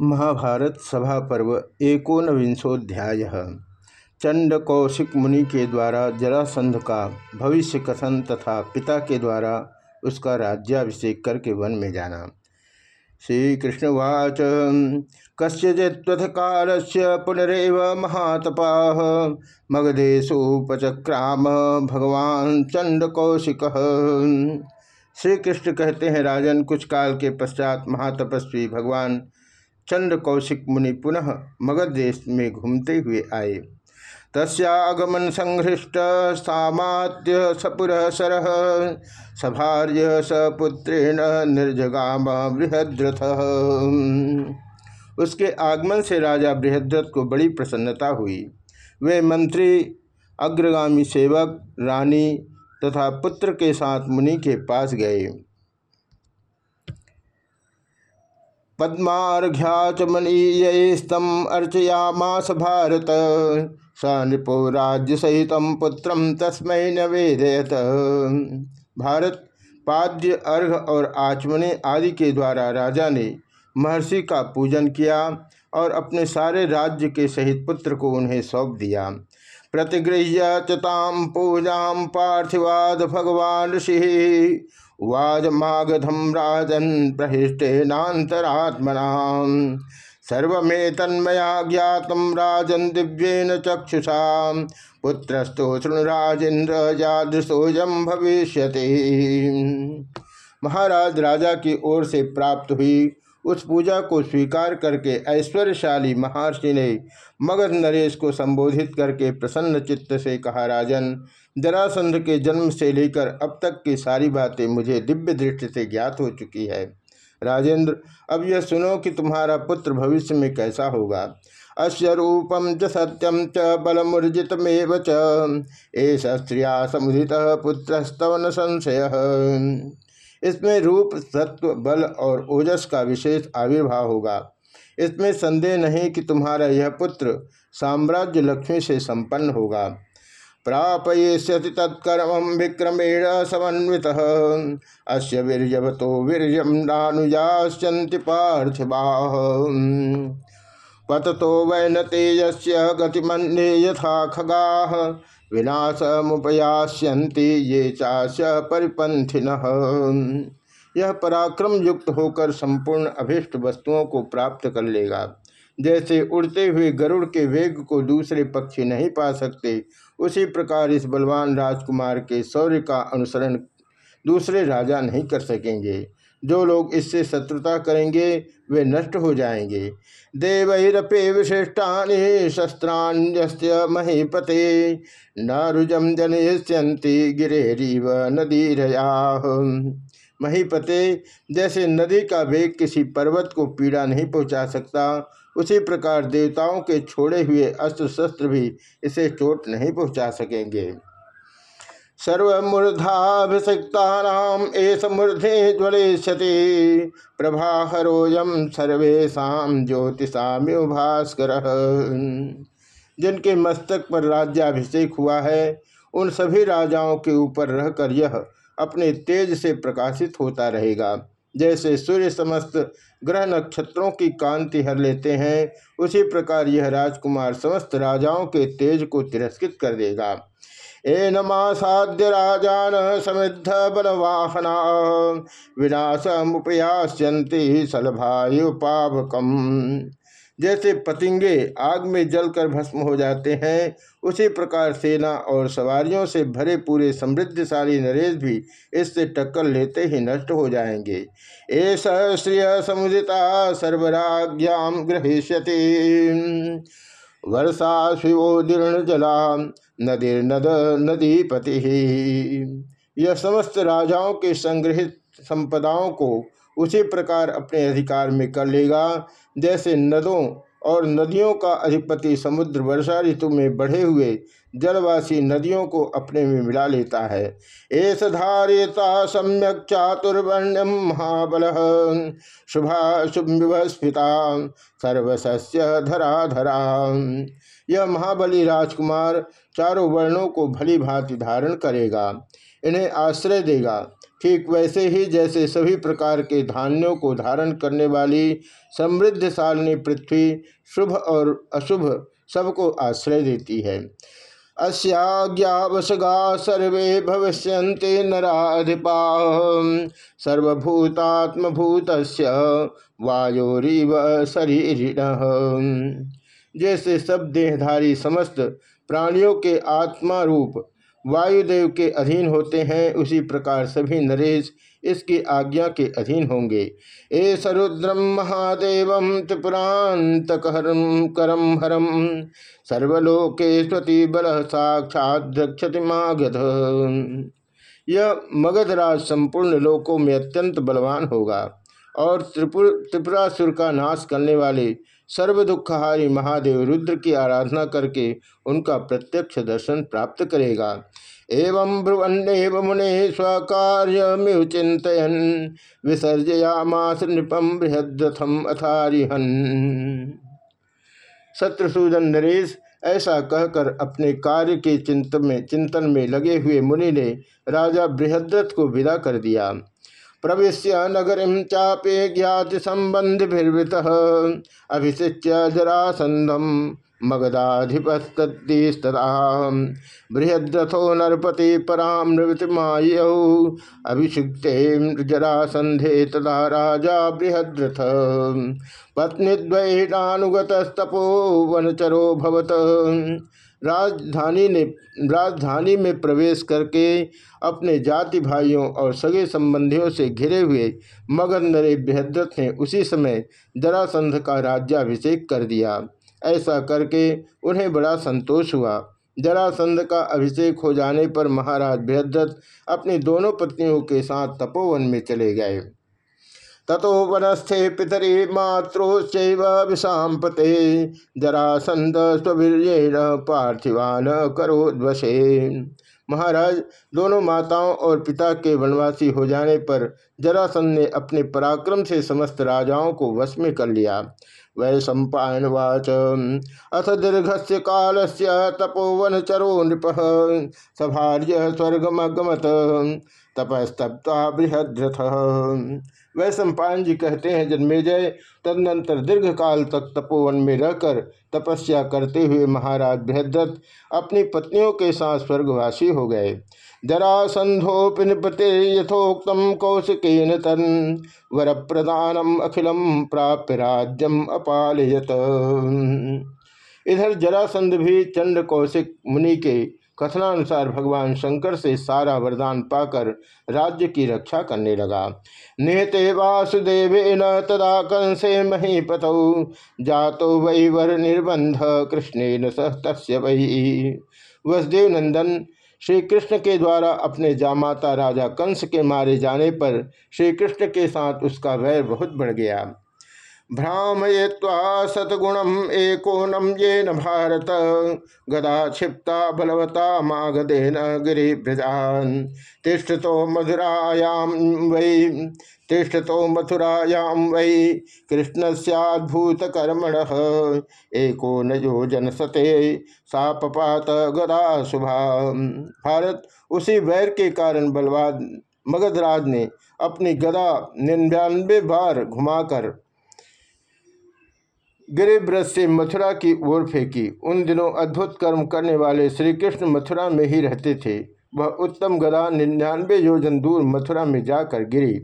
महाभारत सभा पर्व एकोनविंशोध्याय। चंड कौशिक मुनि के द्वारा जरासंध का भविष्य कथन तथा पिता के द्वारा उसका राज्याभिषेक करके वन में जाना। श्री कृष्णवाच कस्यचित्वथ काल से पुनरव महातपा। मगधेशुपचक्राम भगवान चंड कौशिक। श्री कृष्ण कहते हैं, राजन, कुछ काल के पश्चात महातपस्वी भगवान चंद्र कौशिक मुनि पुनः मगध देश में घूमते हुए आए। तस्गमन संहृष्ट सामात्य सपुर सर सभार्य सपुत्रेण निर्जगाम बृहद्रथ। उसके आगमन से राजा बृहद्रथ को बड़ी प्रसन्नता हुई। वे मंत्री, अग्रगामी सेवक, रानी तथा पुत्र के साथ मुनि के पास गए। पद्माघ्या च मनीयस्तम अर्चयामास भारत। स नृपो राज्य सहित पुत्र तस्म नवेदयत। भारत, पाद्य, अर्घ और आचमने आदि के द्वारा राजा ने महर्षि का पूजन किया और अपने सारे राज्य के सहित पुत्र को उन्हें सौंप दिया। प्रतिगृह्य चताम पूजा पार्थिवाद भगवान ऋषि वाजमागधम राजन प्रहिष्टेनातरात्मना सर्वे तन्मया ज्ञात राजन दिव्येन चक्षुषा पुत्रस्तो शृणुराजेन्द्र यादृशोजम भविष्य महाराज राजा की ओर से प्राप्त हुई उस पूजा को स्वीकार करके ऐश्वर्यशाली महर्षि ने मगध नरेश को संबोधित करके प्रसन्न चित्त से कहा, राजन जरासंध के जन्म से लेकर अब तक की सारी बातें मुझे दिव्य दृष्टि से ज्ञात हो चुकी है। राजेंद्र, अब यह सुनो कि तुम्हारा पुत्र भविष्य में कैसा होगा। अश्य रूपम च सत्यम च बलमुर्जितमेव च। समुदित पुत्र स्तवन संशय। इसमें रूप, सत्व, बल और ओजस का विशेष आविर्भाव होगा। इसमें संदेह नहीं कि तुम्हारा यह पुत्र साम्राज्य लक्ष्मी से संपन्न होगा। प्रापयिष्यति तत्कर्म विक्रमेण समन्वित। अस्य वीरवतो वीर्यम नानुयाश्चन्ति पार्थिवा। पततो वैन तेजस्य गतिमन्ये यथा खगा। विनाशमुपयास्यन्ति ये चाश परिपंथिन यह पराक्रम युक्त होकर संपूर्ण अभिष्ट वस्तुओं को प्राप्त कर लेगा। जैसे उड़ते हुए गरुड़ के वेग को दूसरे पक्षी नहीं पा सकते, उसी प्रकार इस बलवान राजकुमार के शौर्य का अनुसरण दूसरे राजा नहीं कर सकेंगे। जो लोग इससे शत्रुता करेंगे, वे नष्ट हो जाएँगे। देवरपे विशिष्टानि शस्त्राण्य महीपते न रुजम जनयंती गिरेरीव नदीरया। महीपते जैसे नदी का वेग किसी पर्वत को पीड़ा नहीं पहुँचा सकता उसी प्रकार देवताओं के छोड़े हुए अस्त्र शस्त्र भी इसे चोट नहीं पहुँचा सकेंगे। सर्वमूर्धाभिषिक्ता एस मूर्धे ज्वलिष्यति। प्रभाहरोयम सर्वेशा ज्योतिषाम्यो भास्कर। जिनके मस्तक पर राज्याभिषेक हुआ है, उन सभी राजाओं के ऊपर रहकर यह अपने तेज से प्रकाशित होता रहेगा। जैसे सूर्य समस्त ग्रह नक्षत्रों की कांति हर लेते हैं, उसी प्रकार यह राजकुमार समस्त राजाओं के तेज को तिरस्कृत कर देगा। ए नमासाद्य राजान समृद्ध बलवाहना विनाश मुपयास्यंती सलभायुपावकम जैसे पतिंगे आग में जलकर भस्म हो जाते हैं, उसी प्रकार सेना और सवारियों से भरे पूरे समृद्धशाली नरेश भी इससे टक्कर लेते ही नष्ट हो जाएँगे। ऐसा श्रिय समुदिता सर्वराज्ञाम ग्रहिष्यति। वर्षा शिवोदीर्ण जला नदी नद नदीपति। यह समस्त राजाओं के संग्रहित संपदाओं को उसी प्रकार अपने अधिकार में कर लेगा। जैसे नदों और नदियों का अधिपति समुद्र वर्षा ऋतु में बढ़े हुए जलवासी नदियों को अपने में मिला लेता है। एस धारिता सम्यक चातुर्वर्ण्यम महाबल शुभा शुभ सर्वस्य धरा धरा यह महाबली राजकुमार चारों वर्णों को भली भांति धारण करेगा, इन्हें आश्रय देगा। ठीक वैसे ही जैसे सभी प्रकार के धान्यों को धारण करने वाली समृद्धशालिनी पृथ्वी शुभ और अशुभ सबको आश्रय देती है। अस्याज्ञावसगा सर्वे भविष्य नराधिपा। सर्वभूतात्मभूत वायोरीव शरीर जैसे सब देहधारी समस्त प्राणियों के आत्मा रूप वायुदेव के अधीन होते हैं, उसी प्रकार सभी नरेश इसकी आज्ञा के अधीन होंगे। ए सरुद्रम महादेव त्रिपुरांत करम हरम सर्वलोके स्वती बल साक्षात द्रक्षति मागध। यह मगधराज संपूर्ण लोकों में अत्यंत बलवान होगा और त्रिपुर, त्रिपुरासुर का नाश करने वाले सर्व दुखहारी महादेव रुद्र की आराधना करके उनका प्रत्यक्ष दर्शन प्राप्त करेगा। एवं ब्रुवन्नेव मुने स्वकार्यमिव चिंतन विसर्जयामास नृपम बृहद्रथम अथारिहन। शत्रुसूदन नरेश ऐसा कहकर अपने कार्य के चिंतन में चिंतन में लगे हुए मुनि ने राजा बृहद्रथ को विदा कर दिया। प्रवेश नगरी चापे ज्ञात संबंधिर्वृत अभिषिच्य जरासंधम मगधाधिपस्तदा बृहद्रथो नरपति पराम नृतिमायौ अभिषिक्ते जरासंधे तदा राजा बृहद्रथ। वनचरो भवत। राजधानी ने, राजधानी में प्रवेश करके अपने जाति भाइयों और सगे संबंधियों से घिरे हुए मगध नरे बृहद्रथ ने उसी समय जरासंध का राज्याभिषेक कर दिया। ऐसा करके उन्हें बड़ा संतोष हुआ। जरासंध का अभिषेक हो जाने पर महाराज बृहद्रथ अपनी दोनों पत्नियों के साथ तपोवन में चले गए। ततो वनस्थे पितरी मात्रोश्चैव विषापते जरासंध स्ववीर्येण पार्थिवान करोद्वशे। महाराज, दोनों माताओं और पिता के वनवासी हो जाने पर जरासंध ने अपने पराक्रम से समस्त राजाओं को वश में कर लिया। वै सम्पावाच अथ दीर्घ से काल से तपोवन चरो नृप। सभार्य स्वर्गमगमत तपस्तप्ता बृहद्रथ। वह सम्पायन जी कहते हैं जन्मेजय तदनंतर दीर्घ काल तक तपोवन में रहकर तपस्या करते हुए महाराज बृहद्रथ अपनी पत्नियों के साथ स्वर्गवासी हो गए। जरासंधोपि निपते यथोक्तम कौशिकेन तन वर प्रदानम अखिलम प्राप्य राज्यम अपालयत। इधर जरासंध भी चंड कौशिक मुनि के कथनानुसार भगवान शंकर से सारा वरदान पाकर राज्य की रक्षा करने लगा। नेते वासुदेव न तदा कंसे महीपतौ जातो वही वर निर्बंध कृष्ण न सह तस् वही वसुदेव नंदन श्री कृष्ण के द्वारा अपने जामाता राजा कंस के मारे जाने पर श्री कृष्ण के साथ उसका वैर बहुत बढ़ गया। भ्रामय्वा सतगुणम एकोनम ये न भारत। गदा क्षिप्ता बलवता मागधेन गिरिभ्रजान तिष्ठ तो मधुरायाम वै तिष्ठ तो मथुरायाम वै। कृष्ण सद्भूत कर्मण एको नोजन सते। सापात गदा शुभा। भारत उसी वैर के कारण बलवाद मगधराज ने अपनी गदा निन्यानवे बार घुमाकर गिरिव्रत से मथुरा की ओर फेंकी। उन दिनों अद्भुत कर्म करने वाले श्री कृष्ण मथुरा में ही रहते थे। वह उत्तम गदा निन्यानवे योजन दूर मथुरा में जाकर गिरी।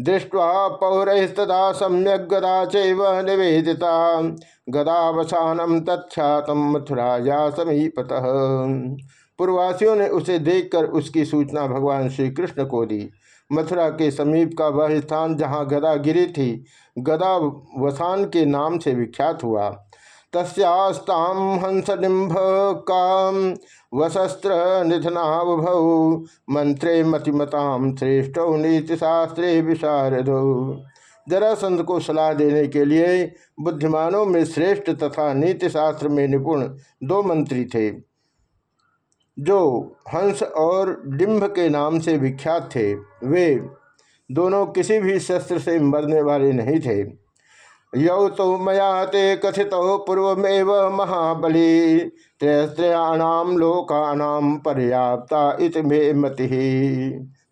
दृष्टवा पौरस्तदा सम्यक गदा चैव निवेदिता। गदावसानम तत्ख्यातम मथुराया समीपत। पूर्वासियों ने उसे देखकर उसकी सूचना भगवान श्री कृष्ण को दी। मथुरा के समीप का वह स्थान जहाँ गदा गिरी थी गदा वसान के नाम से विख्यात हुआ। तस्ताम हंसडिम्भ काम वशस्त्र निधनावभौ, मंत्रे मतिमताम श्रेष्ठ नीति शास्त्रे विशारदो। जरासंध को सलाह देने के लिए बुद्धिमानों में श्रेष्ठ तथा नीति शास्त्र में निपुण दो मंत्री थे। जो हंस और डिम्भ के नाम से विख्यात थे, वे दोनों किसी भी शस्त्र से मरने वाले नहीं थे। यौ तो मया ते कथित पूर्वमेव महाबली त्रयस्त्रयाणाम लोकानाम पर्याप्ता इत मे मति।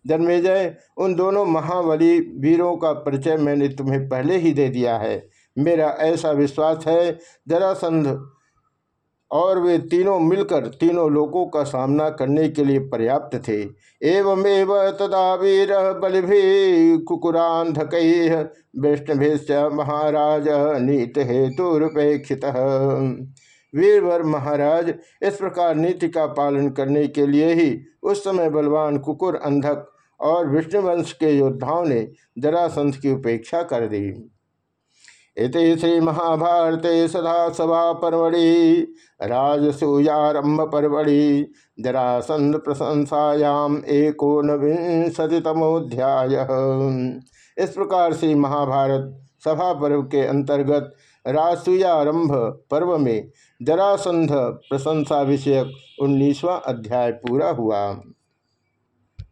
जन्मेजय उन दोनों महाबली वीरों का परिचय मैंने तुम्हें पहले ही दे दिया है। मेरा ऐसा विश्वास है जरासंध और वे तीनों मिलकर तीनों लोगों का सामना करने के लिए पर्याप्त थे। एवमेव तदा वीर बलि कुकुरांधक वैष्णवेश महाराज नीत हेतुपेक्षित वीरवर महाराज, इस प्रकार नीति का पालन करने के लिए ही उस समय बलवान कुकुर अंधक और विष्णुवंश के योद्धाओं ने जरासंध की उपेक्षा कर दी। इति श्री महाभारते सदा सभा परवड़ी राजसूयारंभ परवड़ी जरासंध प्रशंसायाम एकोनविंशतितमोध्याय इस प्रकार से महाभारत सभा पर्व के अंतर्गत राजसूयारंभ पर्व में जरासंध प्रशंसा विषयक उन्नीसवां अध्याय पूरा हुआ।